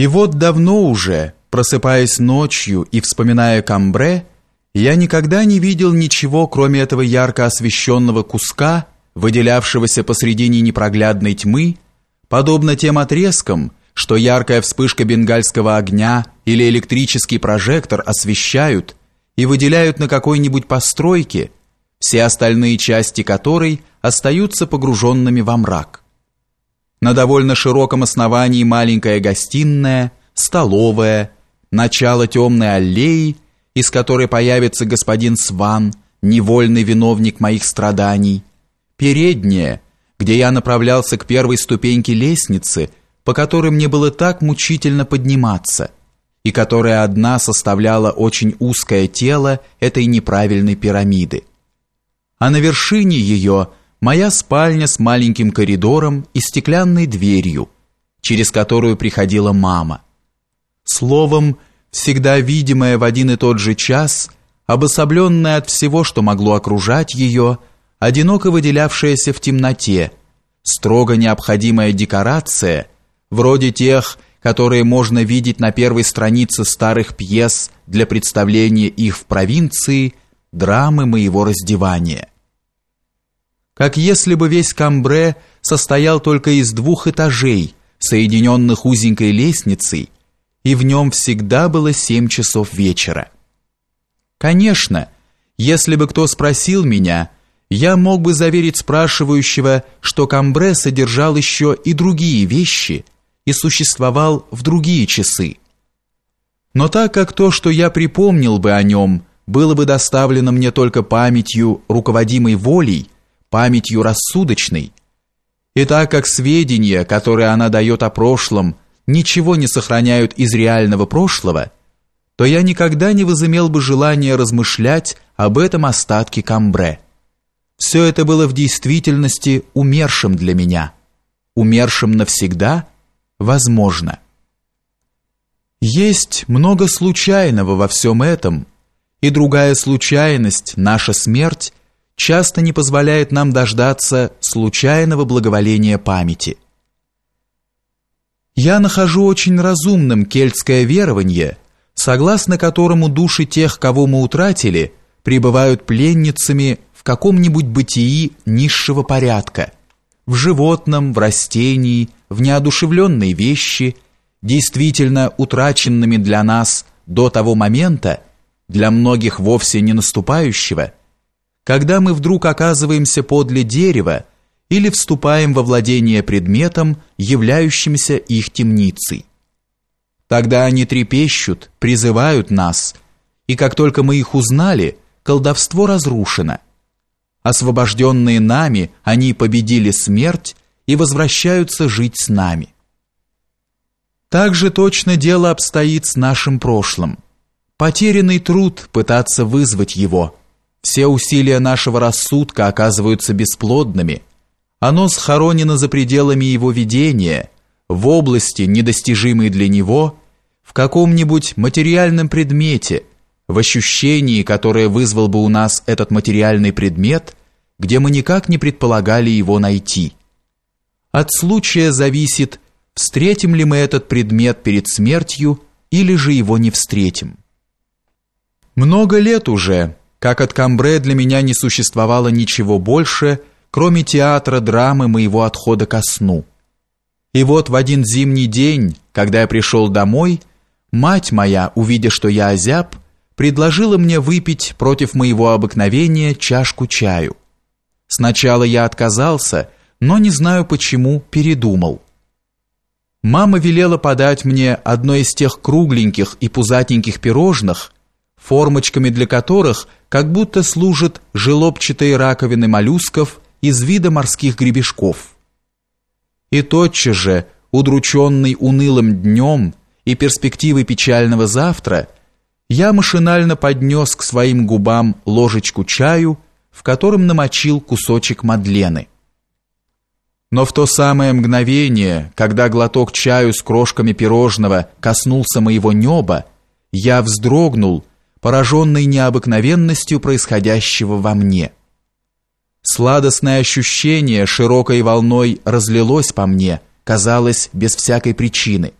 И вот давно уже, просыпаясь ночью и вспоминая Камбре, я никогда не видел ничего, кроме этого ярко освещенного куска, выделявшегося посредине непроглядной тьмы, подобно тем отрезкам, что яркая вспышка бенгальского огня или электрический прожектор освещают и выделяют на какой-нибудь постройке, все остальные части которой остаются погруженными во мрак. На довольно широком основании маленькая гостиная, столовая, начало темной аллеи, из которой появится господин Сван, невольный виновник моих страданий, передняя, где я направлялся к первой ступеньке лестницы, по которой мне было так мучительно подниматься, и которая одна составляла очень узкое тело этой неправильной пирамиды. А на вершине ее – моя спальня с маленьким коридором и стеклянной дверью, через которую приходила мама. Словом, всегда видимая в один и тот же час, обособленная от всего, что могло окружать ее, одиноко выделявшаяся в темноте, строго необходимая декорация, вроде тех, которые можно видеть на первой странице старых пьес для представления их в провинции, драмы моего раздевания как если бы весь Камбре состоял только из двух этажей, соединенных узенькой лестницей, и в нем всегда было семь часов вечера. Конечно, если бы кто спросил меня, я мог бы заверить спрашивающего, что Камбре содержал еще и другие вещи и существовал в другие часы. Но так как то, что я припомнил бы о нем, было бы доставлено мне только памятью, руководимой волей, памятью рассудочной, и так как сведения, которые она дает о прошлом, ничего не сохраняют из реального прошлого, то я никогда не возымел бы желания размышлять об этом остатке Камбре. Все это было в действительности умершим для меня. Умершим навсегда? Возможно. Есть много случайного во всем этом, и другая случайность, наша смерть, часто не позволяет нам дождаться случайного благоволения памяти. Я нахожу очень разумным кельтское верование, согласно которому души тех, кого мы утратили, пребывают пленницами в каком-нибудь бытии низшего порядка, в животном, в растении, в неодушевленной вещи, действительно утраченными для нас до того момента, для многих вовсе не наступающего – когда мы вдруг оказываемся подле дерева или вступаем во владение предметом, являющимся их темницей. Тогда они трепещут, призывают нас, и как только мы их узнали, колдовство разрушено. Освобожденные нами, они победили смерть и возвращаются жить с нами. Так же точно дело обстоит с нашим прошлым. Потерянный труд пытаться вызвать его – все усилия нашего рассудка оказываются бесплодными. Оно схоронено за пределами его видения, в области, недостижимой для него, в каком-нибудь материальном предмете, в ощущении, которое вызвал бы у нас этот материальный предмет, где мы никак не предполагали его найти. От случая зависит, встретим ли мы этот предмет перед смертью или же его не встретим. Много лет уже как от Камбре для меня не существовало ничего больше, кроме театра драмы моего отхода ко сну. И вот в один зимний день, когда я пришел домой, мать моя, увидя, что я озяб, предложила мне выпить против моего обыкновения чашку чаю. Сначала я отказался, но не знаю почему передумал. Мама велела подать мне одно из тех кругленьких и пузатеньких пирожных, формочками для которых – как будто служат желобчатые раковины моллюсков из вида морских гребешков. И тотчас же, удрученный унылым днем и перспективой печального завтра, я машинально поднес к своим губам ложечку чаю, в котором намочил кусочек мадлены. Но в то самое мгновение, когда глоток чаю с крошками пирожного коснулся моего неба, я вздрогнул пораженный необыкновенностью происходящего во мне. Сладостное ощущение широкой волной разлилось по мне, казалось, без всякой причины.